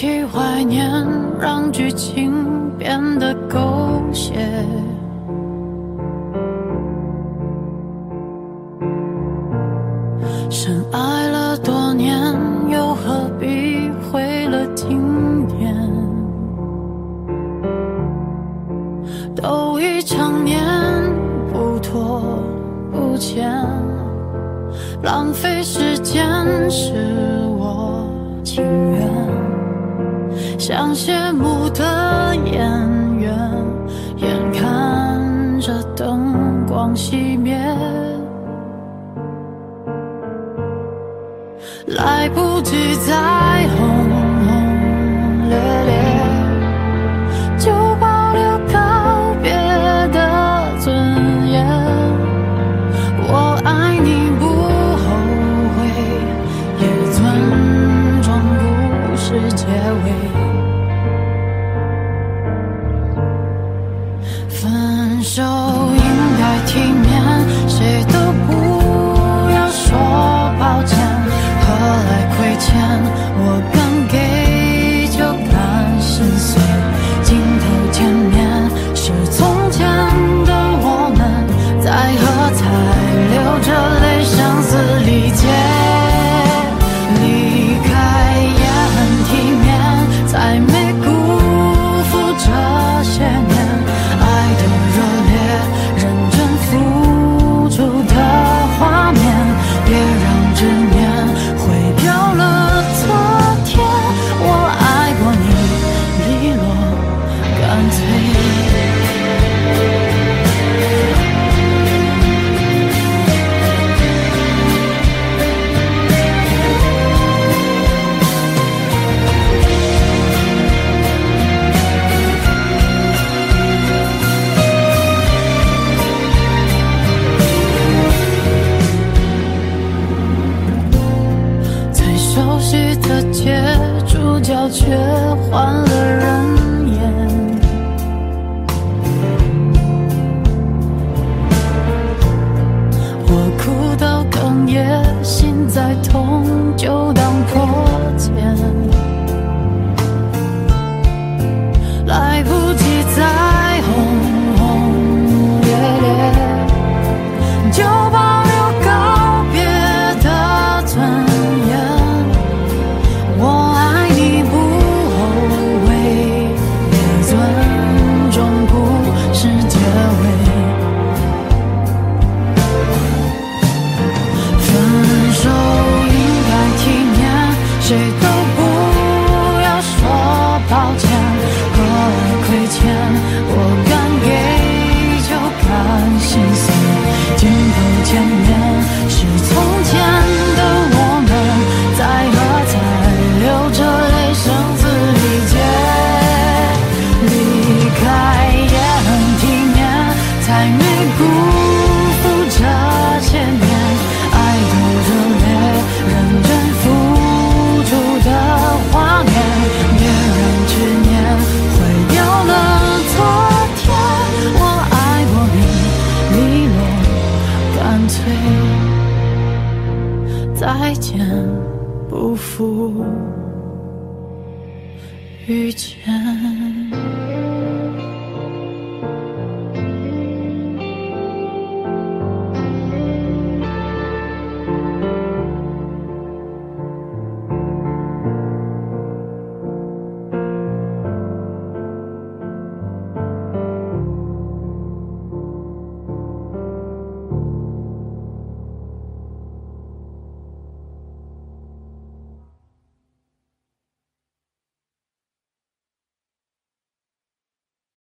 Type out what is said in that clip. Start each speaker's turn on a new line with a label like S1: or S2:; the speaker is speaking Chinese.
S1: 去怀念，让剧情变得狗血。深爱了多年，又何必毁了经典？都已成年，不拖不欠，浪费时间是我情愿。像谢幕的演员眼看着灯光熄灭。来不及再分手应该体面谁都却换了人演，我哭到哽咽，心再痛就到。тем 遇见